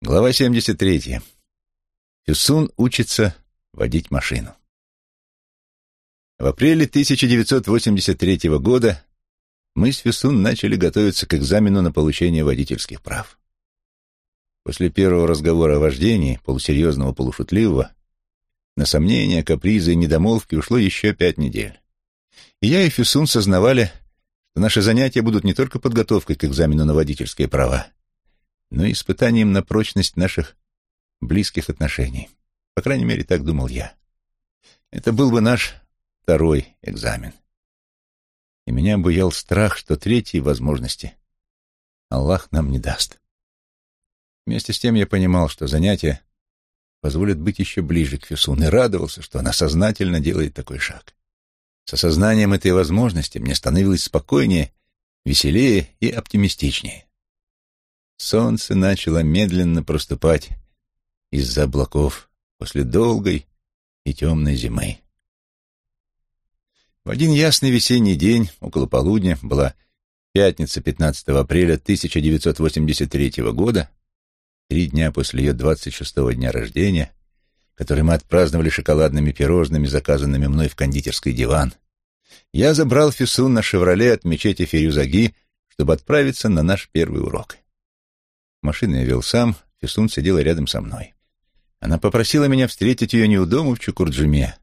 Глава 73. Фюсун учится водить машину. В апреле 1983 года мы с Фюсун начали готовиться к экзамену на получение водительских прав. После первого разговора о вождении, полусерьезного, полушутливого, на сомнения, капризы и недомолвки ушло еще пять недель. И я и Фюсун сознавали, что наши занятия будут не только подготовкой к экзамену на водительские права, но и испытанием на прочность наших близких отношений. По крайней мере, так думал я. Это был бы наш второй экзамен. И меня буял страх, что третьей возможности Аллах нам не даст. Вместе с тем я понимал, что занятие позволит быть еще ближе к Фюсун, и радовался, что она сознательно делает такой шаг. С осознанием этой возможности мне становилось спокойнее, веселее и оптимистичнее. Солнце начало медленно проступать из-за облаков после долгой и темной зимы. В один ясный весенний день, около полудня, была пятница 15 апреля 1983 года, три дня после ее 26-го дня рождения, который мы отпраздновали шоколадными пирожными, заказанными мной в кондитерский диван, я забрал Фисун на «Шевроле» от мечети Ферюзаги, чтобы отправиться на наш первый урок. Машину я вел сам, Фисун сидела рядом со мной. Она попросила меня встретить ее не у дома в Чукурджуме,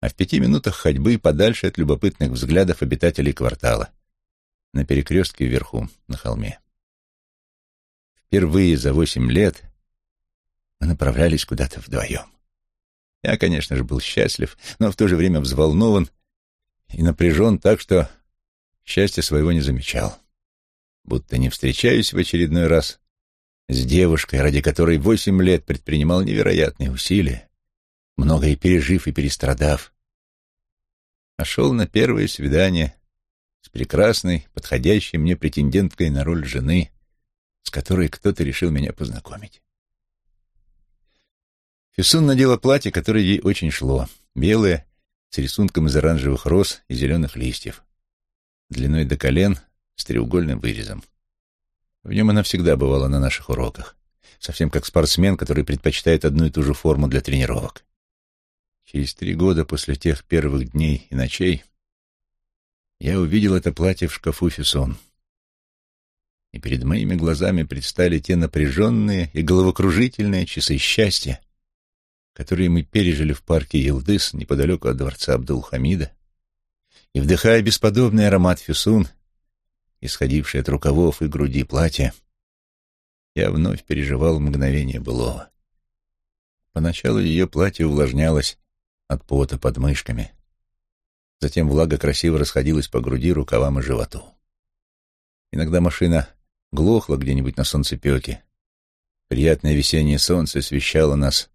а в пяти минутах ходьбы подальше от любопытных взглядов обитателей квартала, на перекрестке вверху, на холме. Впервые за восемь лет мы направлялись куда-то вдвоем. Я, конечно же, был счастлив, но в то же время взволнован и напряжен так, что счастья своего не замечал. Будто не встречаюсь в очередной раз с девушкой, ради которой восемь лет предпринимал невероятные усилия, многое пережив и перестрадав, а шел на первое свидание с прекрасной, подходящей мне претенденткой на роль жены, с которой кто-то решил меня познакомить. Фисун надела платье, которое ей очень шло, белое, с рисунком из оранжевых роз и зеленых листьев, длиной до колен, с треугольным вырезом. В нем она всегда бывала на наших уроках, совсем как спортсмен, который предпочитает одну и ту же форму для тренировок. Через три года после тех первых дней и ночей я увидел это платье в шкафу Фюсон. И перед моими глазами предстали те напряженные и головокружительные часы счастья, которые мы пережили в парке Елдыс неподалеку от дворца Абдул-Хамида, и, вдыхая бесподобный аромат Фюсун, исходившей от рукавов и груди платья, я вновь переживал мгновение былого. Поначалу ее платье увлажнялось от пота под мышками. Затем влага красиво расходилась по груди, рукавам и животу. Иногда машина глохла где-нибудь на солнцепеке. Приятное весеннее солнце освещало нас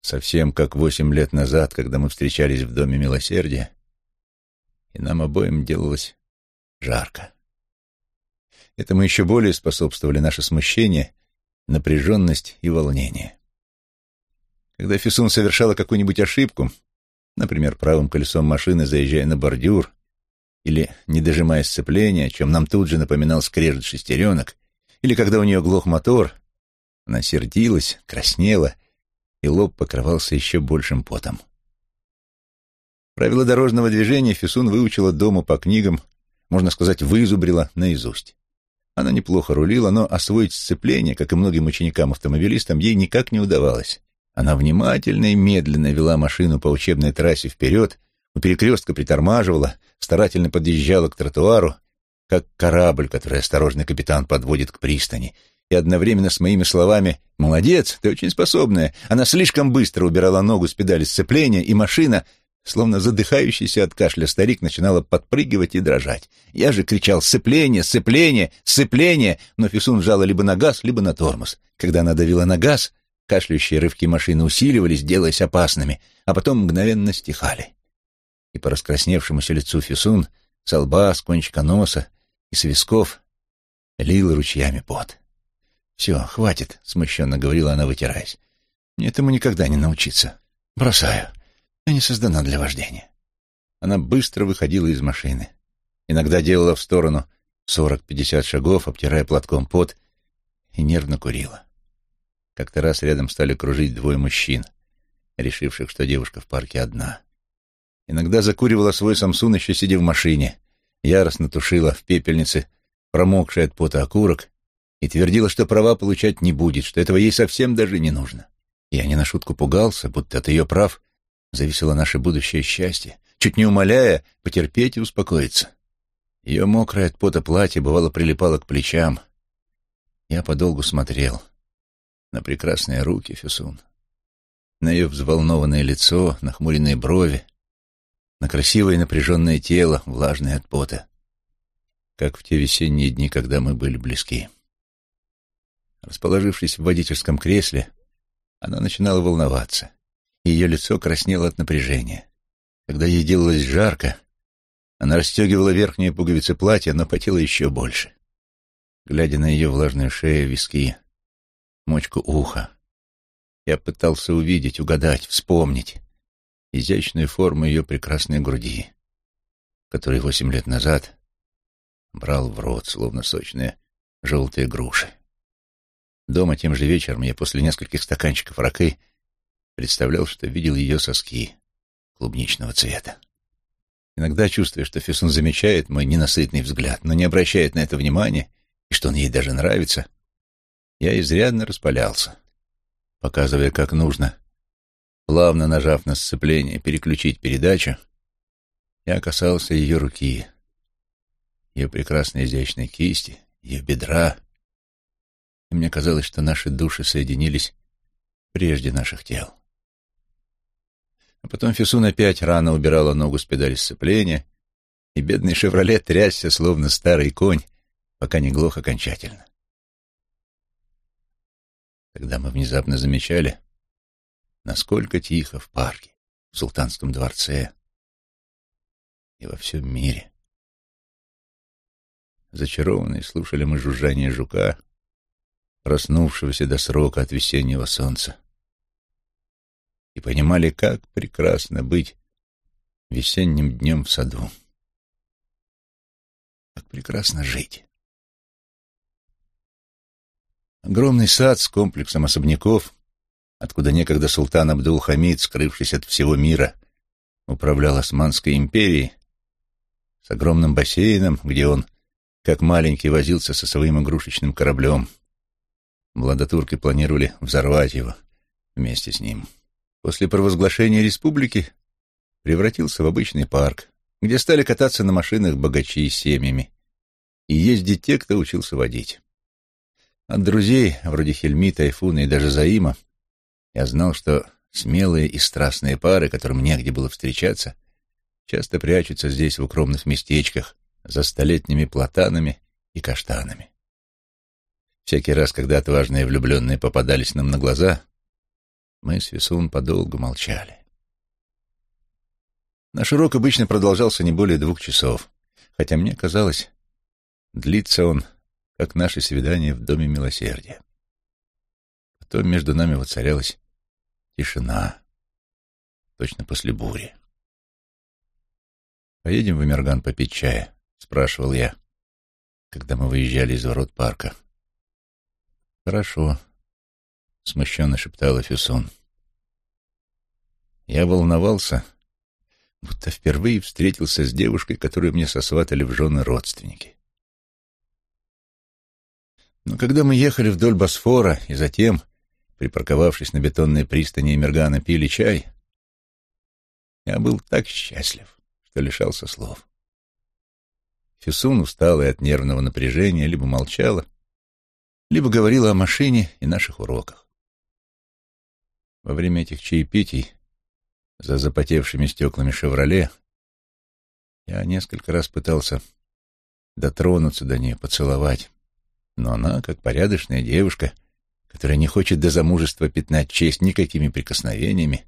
совсем как восемь лет назад, когда мы встречались в Доме Милосердия, и нам обоим делалось жарко. Этому еще более способствовали наше смущение, напряженность и волнение. Когда Фисун совершала какую-нибудь ошибку, например, правым колесом машины заезжая на бордюр или не дожимая сцепления, о чем нам тут же напоминал скрежет шестеренок, или когда у нее глох мотор, она сердилась, краснела, и лоб покрывался еще большим потом. Правила дорожного движения Фисун выучила дома по книгам, можно сказать, вызубрила наизусть. Она неплохо рулила, но освоить сцепление, как и многим ученикам-автомобилистам, ей никак не удавалось. Она внимательно и медленно вела машину по учебной трассе вперед, у перекрестка притормаживала, старательно подъезжала к тротуару, как корабль, который осторожный капитан подводит к пристани, и одновременно с моими словами «Молодец, ты очень способная», она слишком быстро убирала ногу с педали сцепления, и машина Словно задыхающийся от кашля старик начинала подпрыгивать и дрожать. Я же кричал «Сцепление! Сцепление! Сцепление!» Но Фисун жала либо на газ, либо на тормоз. Когда она давила на газ, кашляющие рывки машины усиливались, делаясь опасными, а потом мгновенно стихали. И по раскрасневшемуся лицу Фисун, с лба, с кончика носа и с висков лил ручьями пот. «Все, хватит», — смущенно говорила она, вытираясь. «Мне этому никогда не научиться. Бросаю». Я не создана для вождения. Она быстро выходила из машины. Иногда делала в сторону сорок-пятьдесят шагов, обтирая платком пот, и нервно курила. Как-то раз рядом стали кружить двое мужчин, решивших, что девушка в парке одна. Иногда закуривала свой Самсун, еще сидя в машине, яростно тушила в пепельнице промокший от пота окурок и твердила, что права получать не будет, что этого ей совсем даже не нужно. Я не на шутку пугался, будто от ее прав зависело наше будущее счастье, чуть не умоляя потерпеть и успокоиться. Ее мокрое от пота платье бывало прилипало к плечам. Я подолгу смотрел на прекрасные руки Фюсун, на ее взволнованное лицо, нахмуренные брови, на красивое напряженное тело, влажное от пота, как в те весенние дни, когда мы были близки. Расположившись в водительском кресле, она начинала волноваться, ее лицо краснело от напряжения. Когда ей делалось жарко, она расстегивала верхние пуговицы платья, но потела еще больше. Глядя на ее влажную шею, виски, мочку уха, я пытался увидеть, угадать, вспомнить изящную форму ее прекрасной груди, которую восемь лет назад брал в рот, словно сочные желтые груши. Дома тем же вечером я после нескольких стаканчиков ракы представлял, что видел ее соски клубничного цвета. Иногда чувствую, что Фесун замечает мой ненасытный взгляд, но не обращает на это внимания, и что он ей даже нравится, я изрядно распалялся, показывая, как нужно, плавно нажав на сцепление, переключить передачу, я касался ее руки, ее прекрасной изящной кисти, ее бедра, и мне казалось, что наши души соединились прежде наших тел. А потом Фисун опять рано убирала ногу с педали сцепления, и бедный «Шевроле» трясся, словно старый конь, пока не глох окончательно. Тогда мы внезапно замечали, насколько тихо в парке, в Султанском дворце и во всем мире. Зачарованные слушали мы жужжание жука, проснувшегося до срока от весеннего солнца и понимали, как прекрасно быть весенним днем в саду. Как прекрасно жить. Огромный сад с комплексом особняков, откуда некогда султан Абдул-Хамид, скрывшись от всего мира, управлял Османской империей, с огромным бассейном, где он, как маленький, возился со своим игрушечным кораблем. Младотурки планировали взорвать его вместе с ним после провозглашения республики превратился в обычный парк, где стали кататься на машинах богачи с семьями и ездить те, кто учился водить. От друзей, вроде Хельми, Тайфуна и даже Заима, я знал, что смелые и страстные пары, которым негде было встречаться, часто прячутся здесь в укромных местечках за столетними платанами и каштанами. Всякий раз, когда отважные влюбленные попадались нам на глаза, мы с Висун подолгу молчали. Наш урок обычно продолжался не более двух часов, хотя мне казалось, длится он, как наше свидание в Доме Милосердия. Потом между нами воцарялась тишина, точно после бури. «Поедем в Эмерган попить чая?» — спрашивал я, когда мы выезжали из ворот парка. «Хорошо», — смущенно шептала Фюсон. Я волновался, будто впервые встретился с девушкой, которую мне сосватали в жены родственники. Но когда мы ехали вдоль Босфора и затем, припарковавшись на бетонной пристани Эмергана, пили чай, я был так счастлив, что лишался слов. Фюсун, усталая от нервного напряжения, либо молчала, либо говорила о машине и наших уроках. Во время этих чаепитий за запотевшими стеклами «Шевроле» я несколько раз пытался дотронуться до нее, поцеловать. Но она, как порядочная девушка, которая не хочет до замужества пятнать честь никакими прикосновениями,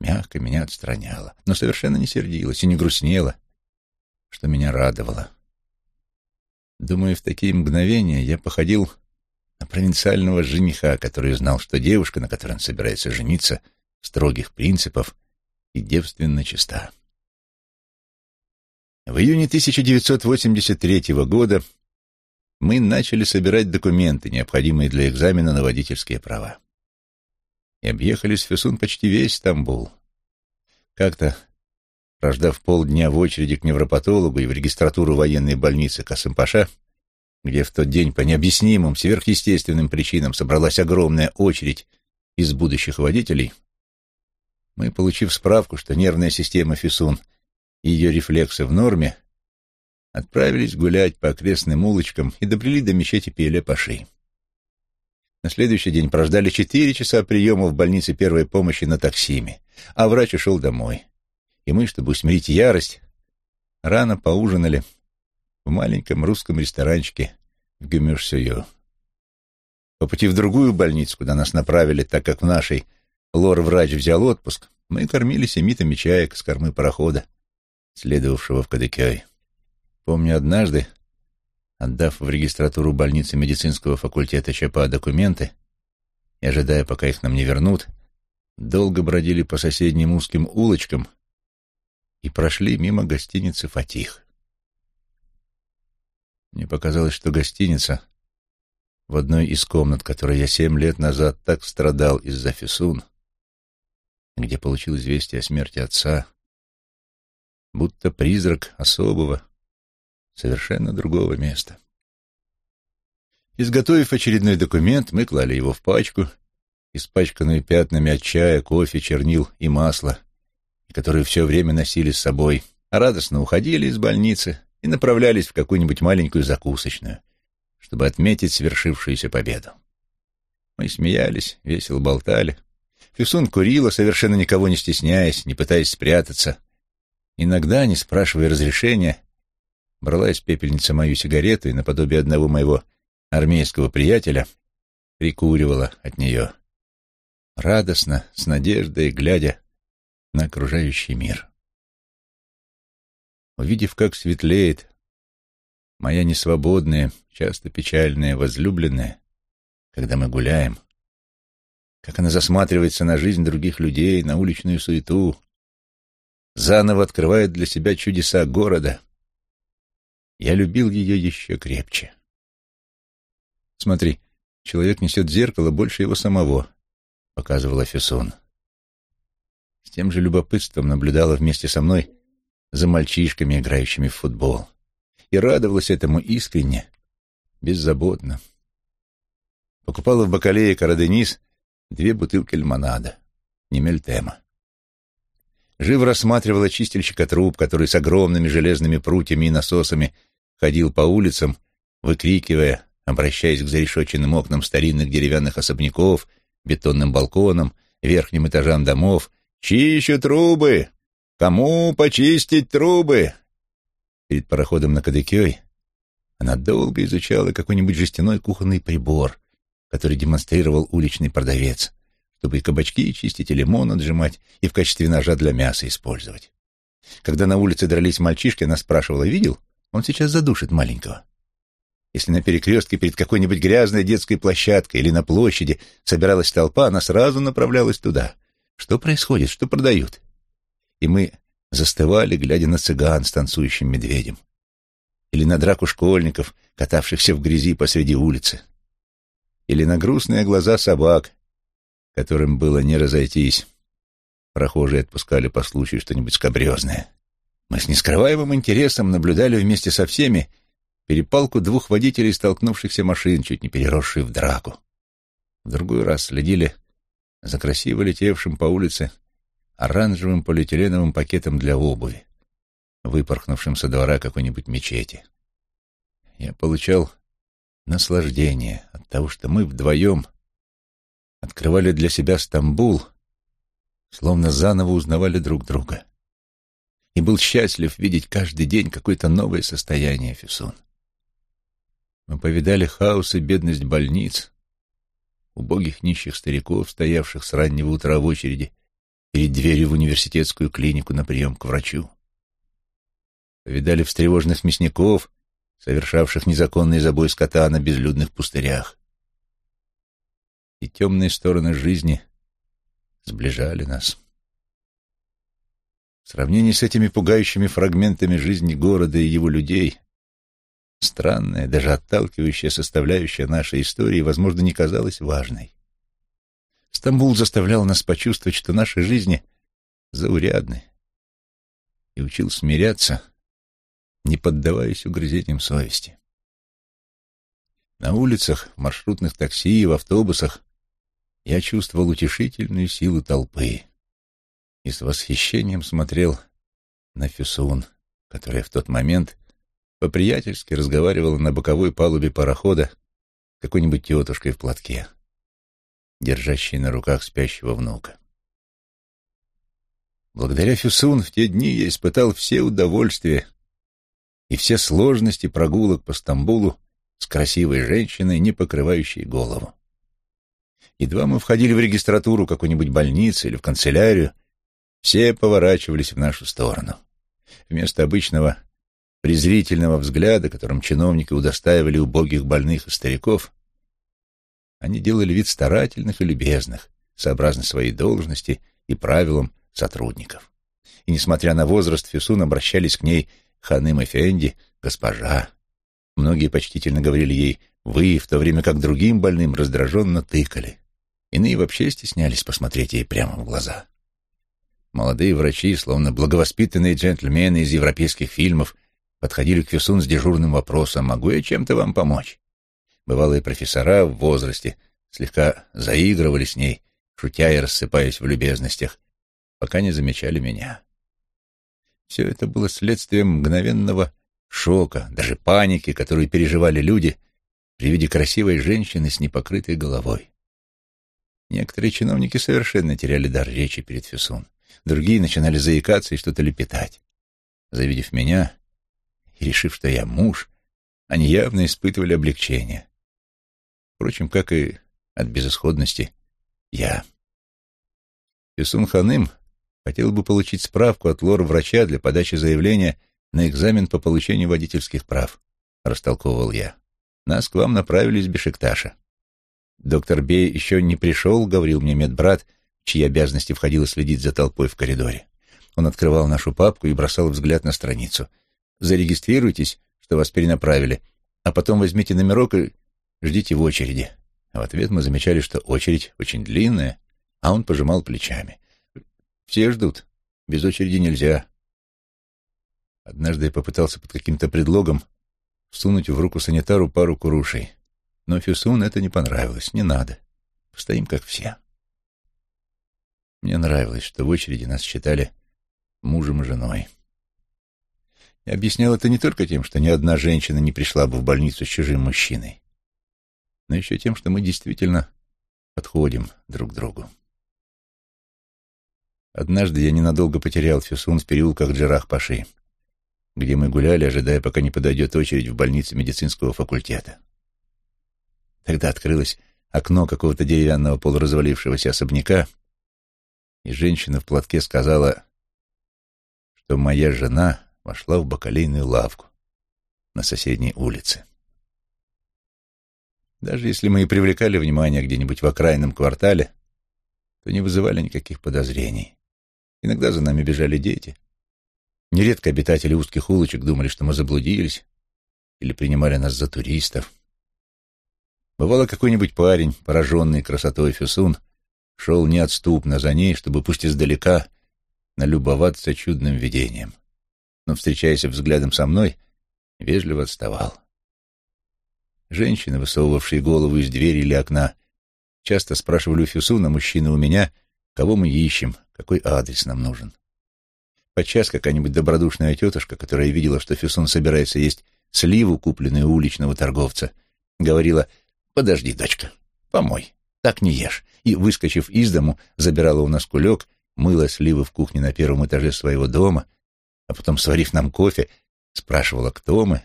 мягко меня отстраняла, но совершенно не сердилась и не грустнела, что меня радовало. Думаю, в такие мгновения я походил на провинциального жениха, который знал, что девушка, на которой он собирается жениться, строгих принципов и девственно чиста. В июне 1983 года мы начали собирать документы, необходимые для экзамена на водительские права. И объехали с Фесун почти весь Стамбул. Как-то, прождав полдня в очереди к невропатологу и в регистратуру военной больницы Касымпаша, где в тот день по необъяснимым, сверхъестественным причинам собралась огромная очередь из будущих водителей, мы, получив справку, что нервная система Фисун и ее рефлексы в норме, отправились гулять по окрестным улочкам и добрели до мечети Пиеле-Паши. На следующий день прождали четыре часа приема в больнице первой помощи на таксиме, а врач ушел домой. И мы, чтобы усмирить ярость, рано поужинали в маленьком русском ресторанчике в Гюмюш-Сюю. По пути в другую больницу, куда нас направили, так как в нашей лор-врач взял отпуск, мы кормили семитами чаек с кормы парохода, следовавшего в Кадыкёй. Помню, однажды, отдав в регистратуру больницы медицинского факультета ЧПА документы и ожидая, пока их нам не вернут, долго бродили по соседним узким улочкам и прошли мимо гостиницы «Фатих». Мне показалось, что гостиница в одной из комнат, которой я семь лет назад так страдал из-за Фисун, где получил известие о смерти отца, будто призрак особого, совершенно другого места. Изготовив очередной документ, мы клали его в пачку, испачканную пятнами от чая, кофе, чернил и масла, которые все время носили с собой, а радостно уходили из больницы, и направлялись в какую-нибудь маленькую закусочную, чтобы отметить свершившуюся победу. Мы смеялись, весело болтали. Фюсун курила, совершенно никого не стесняясь, не пытаясь спрятаться. Иногда, не спрашивая разрешения, брала из пепельницы мою сигарету и, наподобие одного моего армейского приятеля, прикуривала от нее. Радостно, с надеждой, глядя на окружающий мир. Увидев, как светлеет моя несвободная, часто печальная возлюбленная, когда мы гуляем, как она засматривается на жизнь других людей, на уличную суету, заново открывает для себя чудеса города, я любил ее еще крепче. «Смотри, человек несет зеркало больше его самого», — показывала Фессон. С тем же любопытством наблюдала вместе со мной за мальчишками, играющими в футбол. И радовалась этому искренне, беззаботно. Покупала в бакалее Караденис две бутылки лимонада, не мельтема. Живо рассматривала чистильщика труб, который с огромными железными прутьями и насосами ходил по улицам, выкрикивая, обращаясь к зарешоченным окнам старинных деревянных особняков, бетонным балконам, верхним этажам домов. «Чищу трубы! Кому почистить трубы?» Перед пароходом на Кадыкёй она долго изучала какой-нибудь жестяной кухонный прибор, который демонстрировал уличный продавец, чтобы и кабачки чистить, и лимон отжимать, и в качестве ножа для мяса использовать. Когда на улице дрались мальчишки, она спрашивала, видел? Он сейчас задушит маленького. Если на перекрестке перед какой-нибудь грязной детской площадкой или на площади собиралась толпа, она сразу направлялась туда. Что происходит? Что продают? И мы застывали, глядя на цыган с танцующим медведем, или на драку школьников, катавшихся в грязи посреди улицы, или на грустные глаза собак, которым было не разойтись. Прохожие отпускали по случаю что-нибудь скобрезное. Мы с нескрываемым интересом наблюдали вместе со всеми перепалку двух водителей столкнувшихся машин, чуть не переросших в драку. В другой раз следили за красиво летевшим по улице оранжевым полиэтиленовым пакетом для обуви, выпорхнувшим со двора какой-нибудь мечети. Я получал наслаждение от того, что мы вдвоем открывали для себя Стамбул, словно заново узнавали друг друга. И был счастлив видеть каждый день какое-то новое состояние Фисун. Мы повидали хаос и бедность больниц, убогих нищих стариков, стоявших с раннего утра в очереди перед дверью в университетскую клинику на прием к врачу. Повидали встревоженных мясников, совершавших незаконный забой скота на безлюдных пустырях. И темные стороны жизни сближали нас. В сравнении с этими пугающими фрагментами жизни города и его людей, странная, даже отталкивающая составляющая нашей истории, возможно, не казалась важной. Стамбул заставлял нас почувствовать, что наши жизни заурядны, и учил смиряться, не поддаваясь угрызениям совести. На улицах, в маршрутных такси и в автобусах я чувствовал утешительную силу толпы и с восхищением смотрел на Фюсун, которая в тот момент по-приятельски разговаривала на боковой палубе парохода какой-нибудь тетушкой в платке, держащей на руках спящего внука. Благодаря Фюсун в те дни я испытал все удовольствия и все сложности прогулок по Стамбулу с красивой женщиной, не покрывающей голову. Едва мы входили в регистратуру какой-нибудь больницы или в канцелярию, все поворачивались в нашу сторону. Вместо обычного презрительного взгляда, которым чиновники удостаивали убогих больных и стариков, они делали вид старательных и любезных, сообразно своей должности и правилам сотрудников. И, несмотря на возраст, Фюсун обращались к ней ханым Эфенди, госпожа. Многие почтительно говорили ей «вы», в то время как другим больным раздраженно тыкали. Иные вообще стеснялись посмотреть ей прямо в глаза. Молодые врачи, словно благовоспитанные джентльмены из европейских фильмов, подходили к Фюсун с дежурным вопросом «Могу я чем-то вам помочь?». Бывалые профессора в возрасте слегка заигрывали с ней, шутя и рассыпаясь в любезностях, пока не замечали меня. Все это было следствием мгновенного шока, даже паники, которую переживали люди при виде красивой женщины с непокрытой головой. Некоторые чиновники совершенно теряли дар речи перед Фюсун. Другие начинали заикаться и что-то лепетать. Завидев меня и решив, что я муж, они явно испытывали облегчение. Впрочем, как и от безысходности я. Фюсун Ханым хотел бы получить справку от лор-врача для подачи заявления на экзамен по получению водительских прав, растолковывал я. Нас к вам направили из Бешикташа. Доктор Бей еще не пришел, говорил мне медбрат, чьи обязанности входило следить за толпой в коридоре. Он открывал нашу папку и бросал взгляд на страницу. «Зарегистрируйтесь, что вас перенаправили, а потом возьмите номерок и ждите в очереди». в ответ мы замечали, что очередь очень длинная, а он пожимал плечами. «Все ждут. Без очереди нельзя». Однажды я попытался под каким-то предлогом всунуть в руку санитару пару курушей. Но Фюсун это не понравилось. Не надо. Постоим, как все. Мне нравилось, что в очереди нас считали мужем и женой. Я объяснял это не только тем, что ни одна женщина не пришла бы в больницу с чужим мужчиной, но еще тем, что мы действительно подходим друг к другу. Однажды я ненадолго потерял Фюсун в переулках Джерах-Паши, где мы гуляли, ожидая, пока не подойдет очередь в больнице медицинского факультета. Тогда открылось окно какого-то деревянного полуразвалившегося особняка, и женщина в платке сказала, что моя жена вошла в бакалейную лавку на соседней улице. Даже если мы и привлекали внимание где-нибудь в окраинном квартале, то не вызывали никаких подозрений. Иногда за нами бежали дети. Нередко обитатели узких улочек думали, что мы заблудились или принимали нас за туристов. Бывало, какой-нибудь парень, пораженный красотой Фюсун, шел неотступно за ней, чтобы пусть издалека налюбоваться чудным видением. Но, встречаясь взглядом со мной, вежливо отставал. Женщины, высовывавшие голову из двери или окна, часто спрашивали у Фюсуна, мужчины у меня, кого мы ищем, какой адрес нам нужен. Подчас какая-нибудь добродушная тетушка, которая видела, что Фюсун собирается есть сливу, купленную у уличного торговца, говорила — «Подожди, дочка, помой, так не ешь». И, выскочив из дому, забирала у нас кулек, мыла сливы в кухне на первом этаже своего дома, а потом, сварив нам кофе, спрашивала, кто мы,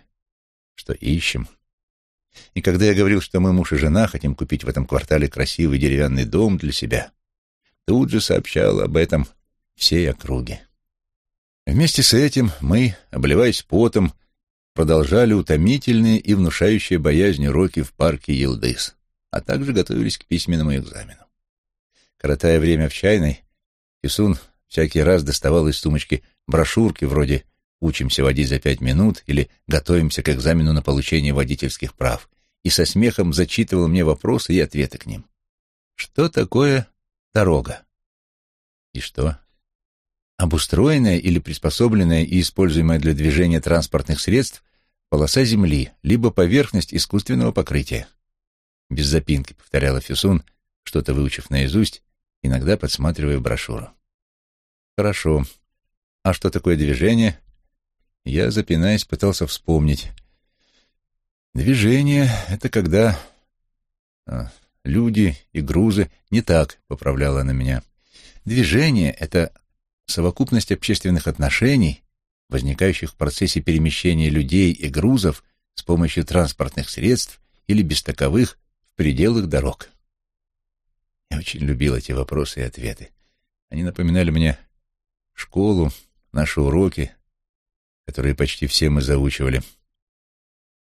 что ищем. И когда я говорил, что мы муж и жена, хотим купить в этом квартале красивый деревянный дом для себя, тут же сообщала об этом всей округе. Вместе с этим мы, обливаясь потом, продолжали утомительные и внушающие боязнь уроки в парке Елдыс, а также готовились к письменному экзамену. Коротая время в чайной, Кисун всякий раз доставал из сумочки брошюрки вроде учимся водить за пять минут или готовимся к экзамену на получение водительских прав, и со смехом зачитывал мне вопросы и ответы к ним. Что такое дорога? И что? Обустроенная или приспособленная и используемая для движения транспортных средств полоса земли, либо поверхность искусственного покрытия. Без запинки повторяла Фисун, что-то выучив наизусть, иногда подсматривая брошюру. Хорошо. А что такое движение? Я, запинаясь, пытался вспомнить. Движение — это когда а, люди и грузы... Не так, — поправляла она меня. Движение — это совокупность общественных отношений, возникающих в процессе перемещения людей и грузов с помощью транспортных средств или без таковых в пределах дорог. Я очень любил эти вопросы и ответы. Они напоминали мне школу, наши уроки, которые почти все мы заучивали,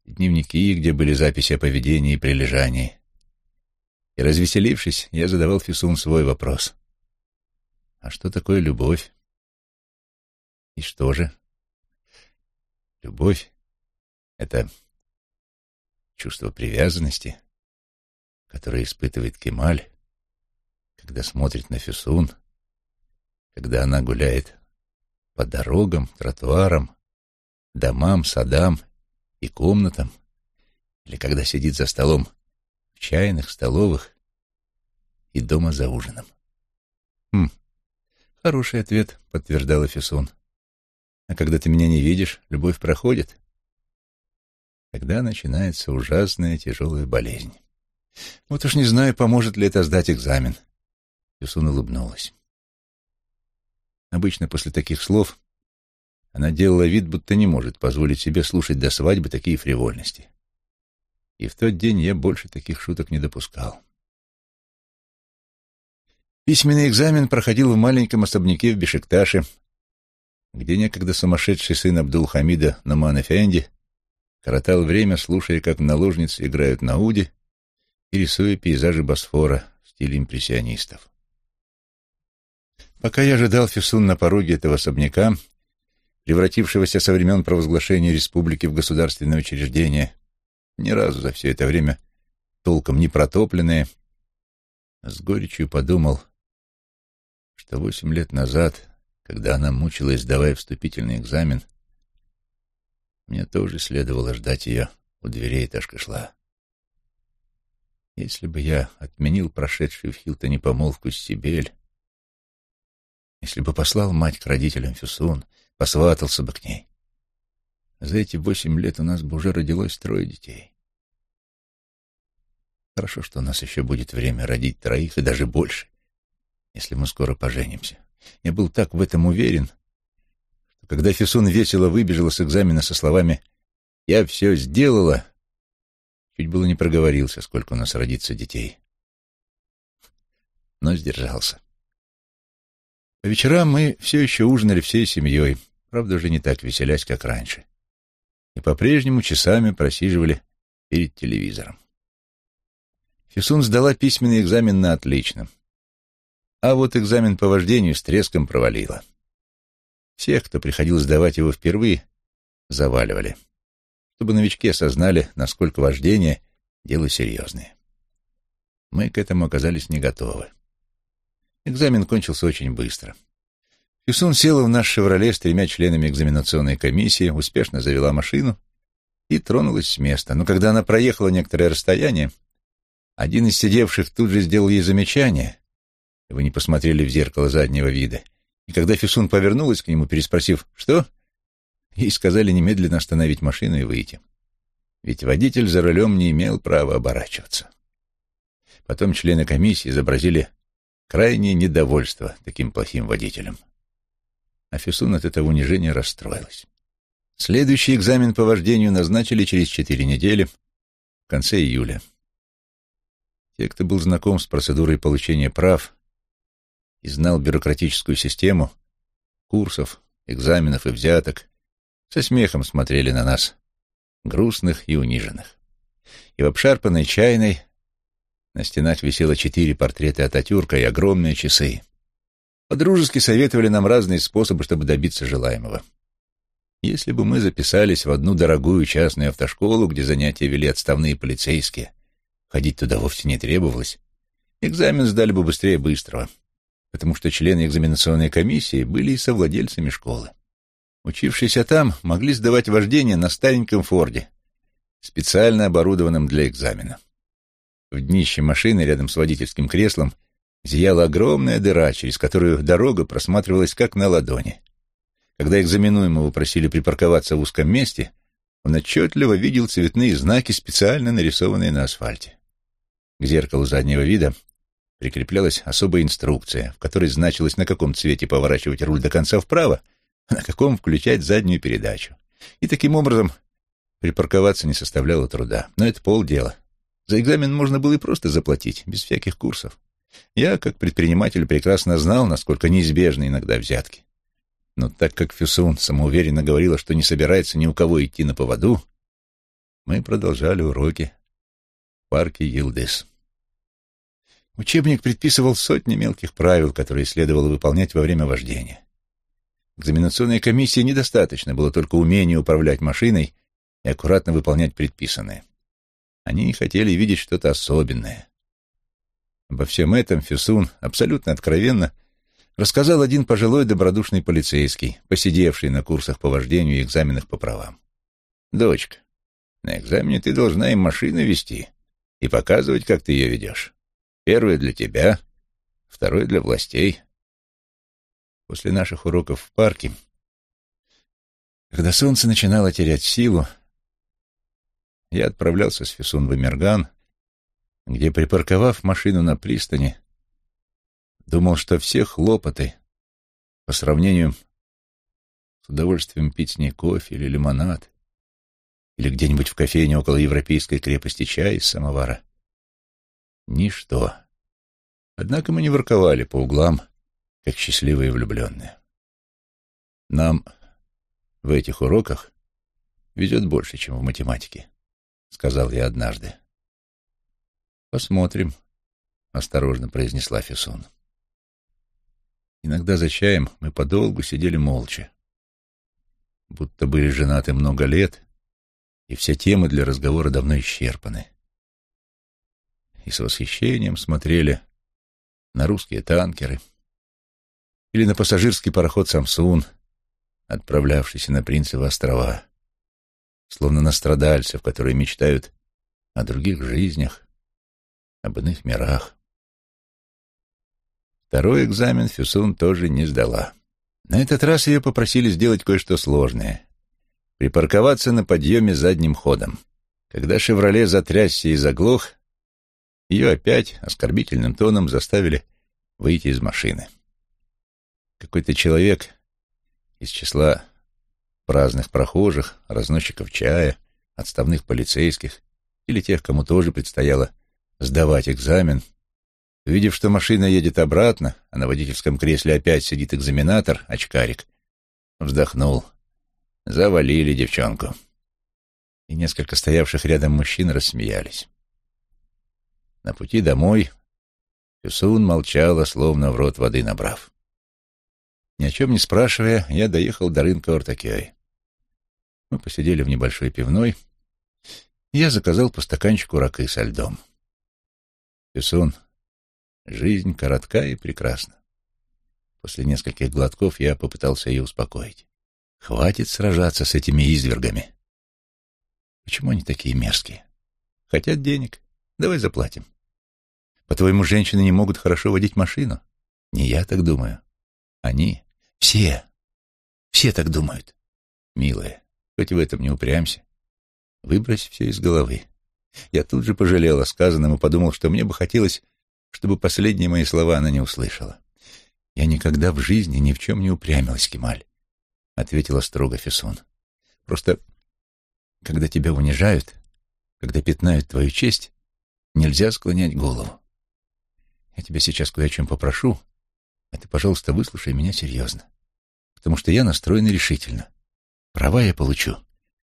дневники, где были записи о поведении и прилежании. И, развеселившись, я задавал Фисун свой вопрос. А что такое любовь? И что же? Любовь — это чувство привязанности, которое испытывает Кемаль, когда смотрит на Фисун, когда она гуляет по дорогам, тротуарам, домам, садам и комнатам, или когда сидит за столом в чайных, столовых и дома за ужином. «Хм, хороший ответ», — подтверждала Фессон. «А когда ты меня не видишь, любовь проходит?» Тогда начинается ужасная тяжелая болезнь. Вот уж не знаю, поможет ли это сдать экзамен. Фессон улыбнулась. Обычно после таких слов она делала вид, будто не может позволить себе слушать до свадьбы такие фривольности. И в тот день я больше таких шуток не допускал. Письменный экзамен проходил в маленьком особняке в Бешикташе, где некогда сумасшедший сын Абдул-Хамида Наман Эфенди коротал время, слушая, как наложницы играют на уде и рисуя пейзажи Босфора в стиле импрессионистов. Пока я ожидал Фисун на пороге этого особняка, превратившегося со времен провозглашения республики в государственное учреждение, ни разу за все это время толком не протопленное, с горечью подумал, что восемь лет назад, когда она мучилась, сдавая вступительный экзамен, мне тоже следовало ждать ее у дверей Ташкашла. Если бы я отменил прошедшую в Хилтоне помолвку с Сибель, если бы послал мать к родителям Фюсун, посватался бы к ней. За эти восемь лет у нас бы уже родилось трое детей. Хорошо, что у нас еще будет время родить троих и даже больше, если мы скоро поженимся. Я был так в этом уверен, что когда Фисун весело выбежала с экзамена со словами «Я все сделала», чуть было не проговорился, сколько у нас родится детей. Но сдержался. По вечерам мы все еще ужинали всей семьей, правда, уже не так веселясь, как раньше. И по-прежнему часами просиживали перед телевизором. Фисун сдала письменный экзамен на отлично. А вот экзамен по вождению с треском провалила. Всех, кто приходил сдавать его впервые, заваливали, чтобы новички осознали, насколько вождение — дело серьезное. Мы к этому оказались не готовы. Экзамен кончился очень быстро. Юсун села в наш «Шевроле» с тремя членами экзаменационной комиссии, успешно завела машину и тронулась с места. Но когда она проехала некоторое расстояние, один из сидевших тут же сделал ей замечание, вы не посмотрели в зеркало заднего вида. И когда Фисун повернулась к нему, переспросив «Что?», ей сказали немедленно остановить машину и выйти. Ведь водитель за рулем не имел права оборачиваться. Потом члены комиссии изобразили крайнее недовольство таким плохим водителем. А Фисун от этого унижения расстроилась. Следующий экзамен по вождению назначили через четыре недели, в конце июля. Те, кто был знаком с процедурой получения прав и знал бюрократическую систему курсов, экзаменов и взяток, со смехом смотрели на нас, грустных и униженных. И в обшарпанной чайной на стенах висело четыре портрета Ататюрка и огромные часы. Подружески советовали нам разные способы, чтобы добиться желаемого. Если бы мы записались в одну дорогую частную автошколу, где занятия вели отставные полицейские, ходить туда вовсе не требовалось, экзамен сдали бы быстрее быстрого, потому что члены экзаменационной комиссии были и совладельцами школы. Учившиеся там могли сдавать вождение на стареньком Форде, специально оборудованном для экзамена. В днище машины рядом с водительским креслом зияла огромная дыра, через которую дорога просматривалась как на ладони. Когда экзаменуемого просили припарковаться в узком месте, он отчетливо видел цветные знаки, специально нарисованные на асфальте. К зеркалу заднего вида прикреплялась особая инструкция, в которой значилось, на каком цвете поворачивать руль до конца вправо, а на каком включать заднюю передачу. И таким образом припарковаться не составляло труда. Но это полдела. За экзамен можно было и просто заплатить, без всяких курсов. Я, как предприниматель, прекрасно знал, насколько неизбежны иногда взятки. Но так как Фюсун самоуверенно говорила, что не собирается ни у кого идти на поводу, мы продолжали уроки в парке Йилдес. Учебник предписывал сотни мелких правил, которые следовало выполнять во время вождения. Экзаменационной комиссии недостаточно было только умения управлять машиной и аккуратно выполнять предписанное. Они хотели видеть что-то особенное. Обо всем этом Фюсун абсолютно откровенно рассказал один пожилой добродушный полицейский, посидевший на курсах по вождению и экзаменах по правам. «Дочка, на экзамене ты должна им машину вести и показывать, как ты ее ведешь. Первое для тебя, второе для властей». После наших уроков в парке, когда солнце начинало терять силу, я отправлялся с Фисун в Эмерган, где, припарковав машину на пристани, Думал, что все хлопоты по сравнению с удовольствием пить с ней кофе или лимонад, или где-нибудь в кофейне около европейской крепости чая из самовара. Ничто. Однако мы не ворковали по углам, как счастливые влюбленные. Нам в этих уроках везет больше, чем в математике, — сказал я однажды. «Посмотрим», — осторожно произнесла Фисун. Иногда за чаем мы подолгу сидели молча, будто были женаты много лет, и все темы для разговора давно исчерпаны. И с восхищением смотрели на русские танкеры или на пассажирский пароход «Самсун», отправлявшийся на Принцевы острова, словно на страдальцев, которые мечтают о других жизнях, об иных мирах. Второй экзамен Фюсун тоже не сдала. На этот раз ее попросили сделать кое-что сложное — припарковаться на подъеме задним ходом. Когда «Шевроле» затрясся и заглох, ее опять оскорбительным тоном заставили выйти из машины. Какой-то человек из числа праздных прохожих, разносчиков чая, отставных полицейских или тех, кому тоже предстояло сдавать экзамен — Увидев, что машина едет обратно, а на водительском кресле опять сидит экзаменатор, очкарик, вздохнул. Завалили девчонку. И несколько стоявших рядом мужчин рассмеялись. На пути домой Фюсун молчала, словно в рот воды набрав. Ни о чем не спрашивая, я доехал до рынка Ортакёй. Мы посидели в небольшой пивной, я заказал по стаканчику ракы со льдом. Фюсун Жизнь коротка и прекрасна. После нескольких глотков я попытался ее успокоить. Хватит сражаться с этими извергами. Почему они такие мерзкие? Хотят денег. Давай заплатим. По-твоему, женщины не могут хорошо водить машину? Не я так думаю. Они. Все. Все так думают. Милая, хоть в этом не упрямься. Выбрось все из головы. Я тут же пожалел о сказанном и подумал, что мне бы хотелось чтобы последние мои слова она не услышала. «Я никогда в жизни ни в чем не упрямилась, Кемаль», — ответила строго Фессон. «Просто, когда тебя унижают, когда пятнают твою честь, нельзя склонять голову. Я тебя сейчас кое о чем попрошу, а ты, пожалуйста, выслушай меня серьезно, потому что я настроена решительно. Права я получу,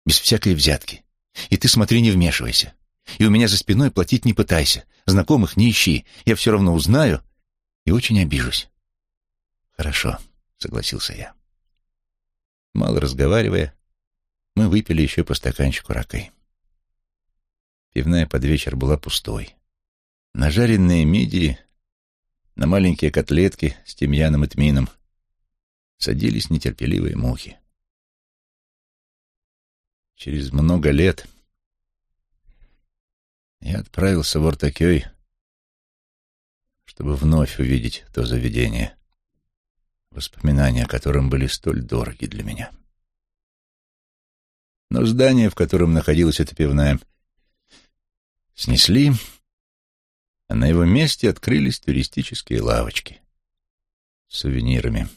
без всякой взятки. И ты смотри, не вмешивайся. И у меня за спиной платить не пытайся. Знакомых не ищи. Я все равно узнаю и очень обижусь. Хорошо, согласился я. Мало разговаривая, мы выпили еще по стаканчику ракой. Пивная под вечер была пустой. На жареные мидии, на маленькие котлетки с тимьяном и тмином садились нетерпеливые мухи. Через много лет я отправился в Ортакёй, чтобы вновь увидеть то заведение, воспоминания о котором были столь дороги для меня. Но здание, в котором находилась эта пивная, снесли, а на его месте открылись туристические лавочки с сувенирами.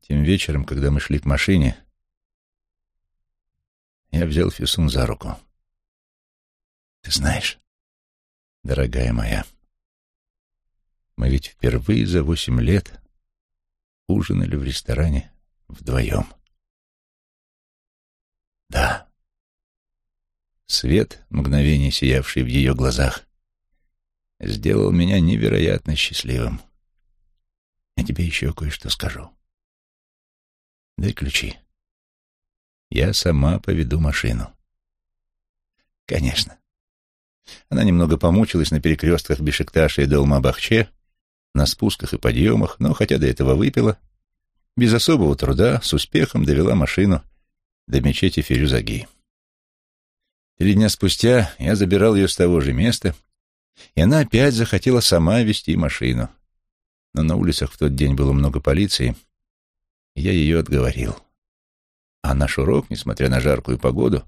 Тем вечером, когда мы шли к машине, я взял Фисун за руку. «Ты знаешь, дорогая моя, мы ведь впервые за восемь лет ужинали в ресторане вдвоем». «Да». Свет, мгновение сиявший в ее глазах, сделал меня невероятно счастливым. Я тебе еще кое-что скажу. Дай ключи. Я сама поведу машину. Конечно. Она немного помучилась на перекрестках Бешикташа и Долма-Бахче, на спусках и подъемах, но, хотя до этого выпила, без особого труда, с успехом довела машину до мечети Фирюзаги. Три дня спустя я забирал ее с того же места, и она опять захотела сама вести машину. Но на улицах в тот день было много полиции, и я ее отговорил. А наш урок, несмотря на жаркую погоду,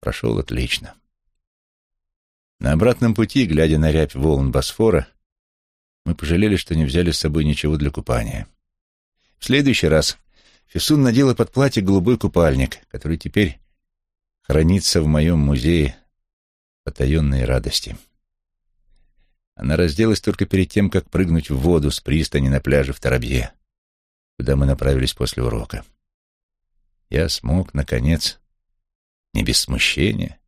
прошел отлично. На обратном пути, глядя на рябь волн Босфора, мы пожалели, что не взяли с собой ничего для купания. В следующий раз Фисун надела под платье голубой купальник, который теперь хранится в моем музее потаенной радости. Она разделась только перед тем, как прыгнуть в воду с пристани на пляже в Тарабье, куда мы направились после урока. Я смог, наконец, не без смущения,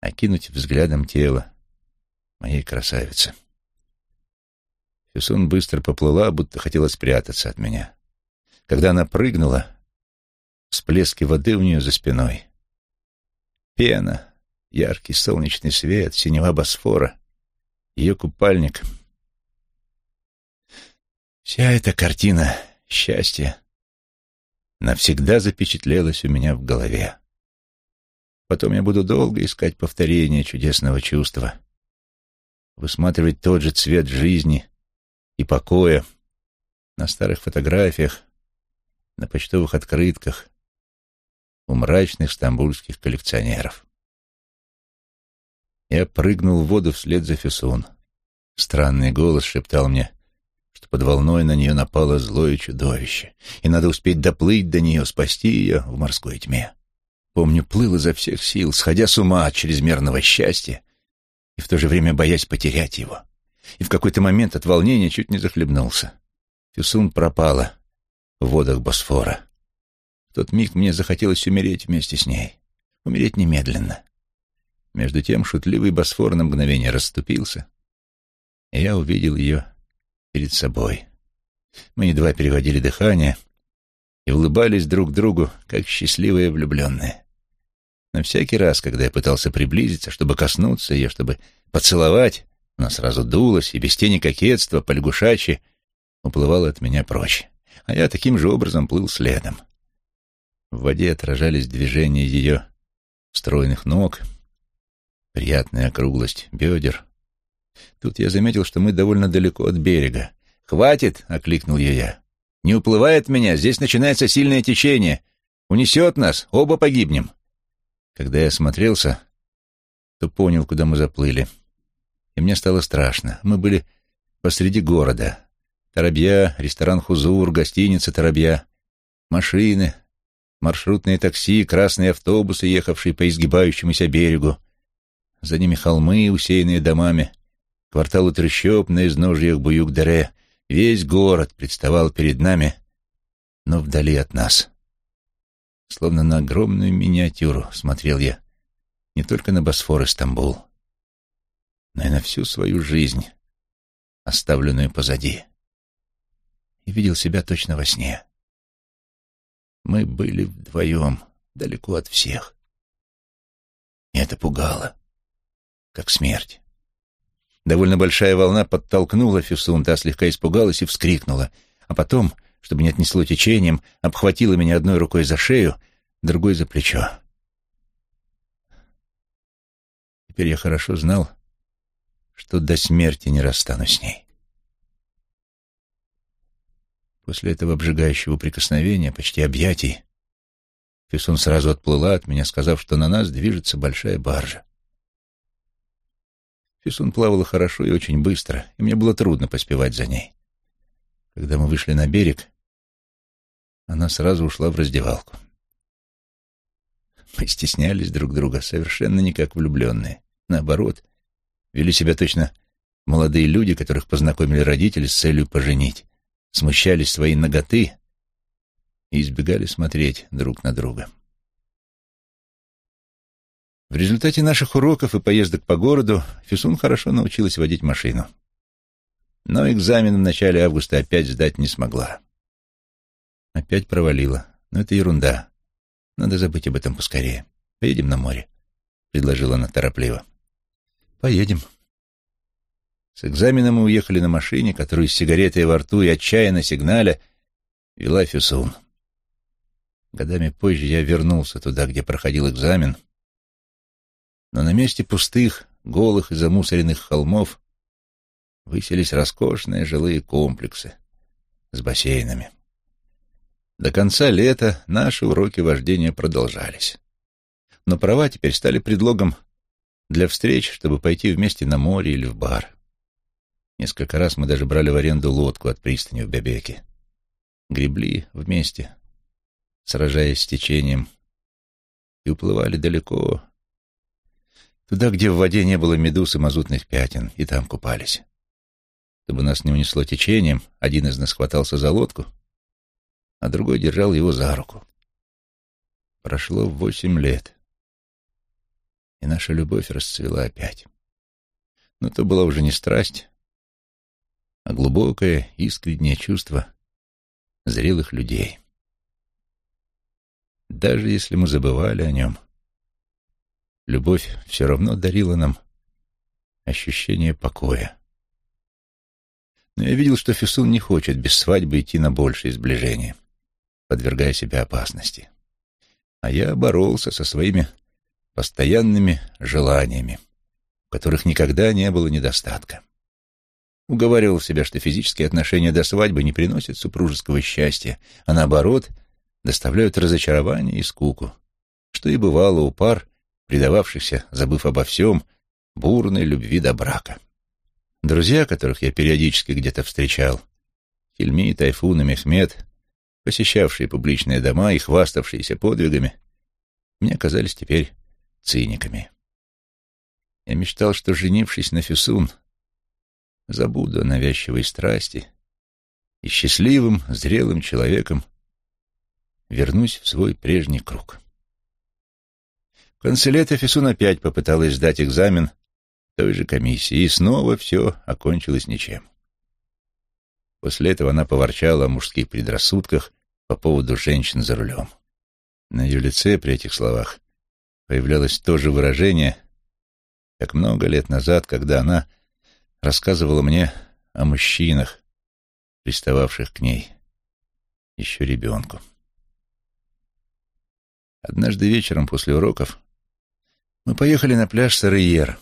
окинуть взглядом тело моей красавицы. Фюсун быстро поплыла, будто хотела спрятаться от меня. Когда она прыгнула, всплески воды у нее за спиной — Пена, яркий солнечный свет, синева Босфора, ее купальник. Вся эта картина счастья навсегда запечатлелась у меня в голове. Потом я буду долго искать повторение чудесного чувства, высматривать тот же цвет жизни и покоя на старых фотографиях, на почтовых открытках, у мрачных стамбульских коллекционеров. Я прыгнул в воду вслед за Фесун. Странный голос шептал мне, что под волной на нее напало злое чудовище, и надо успеть доплыть до нее, спасти ее в морской тьме. Помню, плыл изо всех сил, сходя с ума от чрезмерного счастья и в то же время боясь потерять его. И в какой-то момент от волнения чуть не захлебнулся. Фюсун пропала в водах Босфора тот миг мне захотелось умереть вместе с ней. Умереть немедленно. Между тем шутливый Босфор на мгновение расступился, и я увидел ее перед собой. Мы едва переводили дыхание и улыбались друг другу, как счастливые влюбленные. Но всякий раз, когда я пытался приблизиться, чтобы коснуться ее, чтобы поцеловать, она сразу дулась и без тени кокетства, полягушачьи, уплывала от меня прочь. А я таким же образом плыл следом. В воде отражались движения ее стройных ног, приятная округлость бедер. Тут я заметил, что мы довольно далеко от берега. «Хватит!» — окликнул ее я. «Не уплывай от меня, здесь начинается сильное течение. Унесет нас, оба погибнем». Когда я осмотрелся, то понял, куда мы заплыли. И мне стало страшно. Мы были посреди города. Тарабья, ресторан «Хузур», гостиница «Тарабья», машины, маршрутные такси, красные автобусы, ехавшие по изгибающемуся берегу. За ними холмы, усеянные домами, кварталы трещоб на изножьях Буюк-Дере. Весь город представал перед нами, но вдали от нас. Словно на огромную миниатюру смотрел я не только на Босфор и Стамбул, но и на всю свою жизнь, оставленную позади. И видел себя точно во сне. Мы были вдвоем, далеко от всех. И это пугало, как смерть. Довольно большая волна подтолкнула Фюсун, та слегка испугалась и вскрикнула, а потом, чтобы не отнесло течением, обхватила меня одной рукой за шею, другой за плечо. Теперь я хорошо знал, что до смерти не расстанусь с ней. После этого обжигающего прикосновения, почти объятий, Фисун сразу отплыла от меня, сказав, что на нас движется большая баржа. Фисун плавала хорошо и очень быстро, и мне было трудно поспевать за ней. Когда мы вышли на берег, она сразу ушла в раздевалку. Мы стеснялись друг друга, совершенно не как влюбленные. Наоборот, вели себя точно молодые люди, которых познакомили родители с целью поженить, смущались своей ноготы и избегали смотреть друг на друга. В результате наших уроков и поездок по городу Фисун хорошо научилась водить машину. Но экзамен в начале августа опять сдать не смогла. Опять провалила. Но это ерунда. Надо забыть об этом поскорее. Поедем на море, — предложила она торопливо. Поедем. С экзамена мы уехали на машине, которую с сигаретой во рту и отчаянно сигналя вела Фюсун. Годами позже я вернулся туда, где проходил экзамен, но на месте пустых, голых и замусоренных холмов выселись роскошные жилые комплексы с бассейнами. До конца лета наши уроки вождения продолжались. Но права теперь стали предлогом для встреч, чтобы пойти вместе на море или в бар. Несколько раз мы даже брали в аренду лодку от пристани в Бебеке. Гребли вместе, сражаясь с течением, и уплывали далеко, Туда, где в воде не было медуз и мазутных пятен, и там купались. Чтобы нас не унесло течением, один из нас хватался за лодку, а другой держал его за руку. Прошло восемь лет, и наша любовь расцвела опять. Но то была уже не страсть, а глубокое, искреннее чувство зрелых людей. Даже если мы забывали о нем — любовь все равно дарила нам ощущение покоя. Но я видел, что Фисун не хочет без свадьбы идти на большее сближение, подвергая себя опасности. А я боролся со своими постоянными желаниями, в которых никогда не было недостатка. Уговаривал себя, что физические отношения до свадьбы не приносят супружеского счастья, а наоборот, доставляют разочарование и скуку, что и бывало у пар, предававшихся, забыв обо всем, бурной любви до брака. Друзья, которых я периодически где-то встречал, Хельми, Тайфун и Мехмед, посещавшие публичные дома и хваставшиеся подвигами, мне казались теперь циниками. Я мечтал, что, женившись на Фюсун, забуду о навязчивой страсти и счастливым, зрелым человеком вернусь в свой прежний круг. В конце лета Фисун опять попыталась сдать экзамен той же комиссии, и снова все окончилось ничем. После этого она поворчала о мужских предрассудках по поводу женщин за рулем. На ее лице при этих словах появлялось то же выражение, как много лет назад, когда она рассказывала мне о мужчинах, пристававших к ней, еще ребенку. Однажды вечером после уроков мы поехали на пляж Сарыер,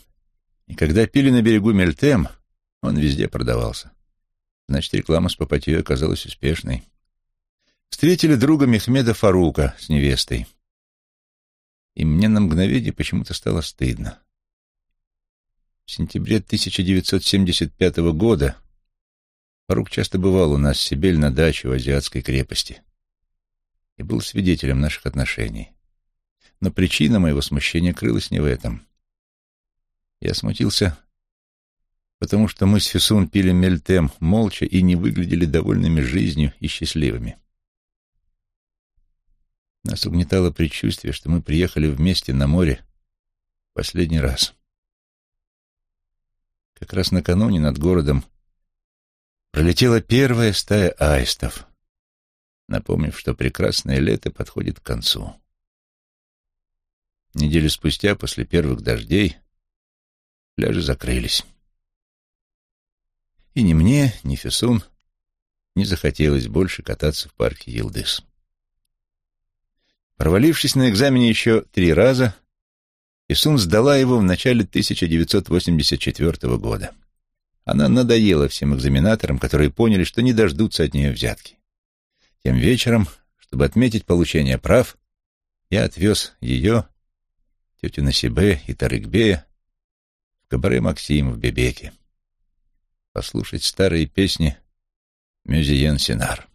и когда пили на берегу Мельтем, он везде продавался. Значит, реклама с Папатьей оказалась успешной. Встретили друга Мехмеда Фарука с невестой. И мне на мгновение почему-то стало стыдно. В сентябре 1975 года Фарук часто бывал у нас в Сибель на даче в Азиатской крепости и был свидетелем наших отношений. Но причина моего смущения крылась не в этом. Я смутился, потому что мы с Фисун пили мельтем молча и не выглядели довольными жизнью и счастливыми. Нас угнетало предчувствие, что мы приехали вместе на море последний раз. Как раз накануне над городом пролетела первая стая аистов, напомнив, что прекрасное лето подходит к концу. Неделю спустя, после первых дождей, пляжи закрылись. И ни мне, ни Фесун не захотелось больше кататься в парке Елдыс. Провалившись на экзамене еще три раза, Фесун сдала его в начале 1984 года. Она надоела всем экзаменаторам, которые поняли, что не дождутся от нее взятки. Тем вечером, чтобы отметить получение прав, я отвез ее, тетю Насибе и Тарыкбея в кабаре Максим в Бебеке послушать старые песни Мюзиен Синар.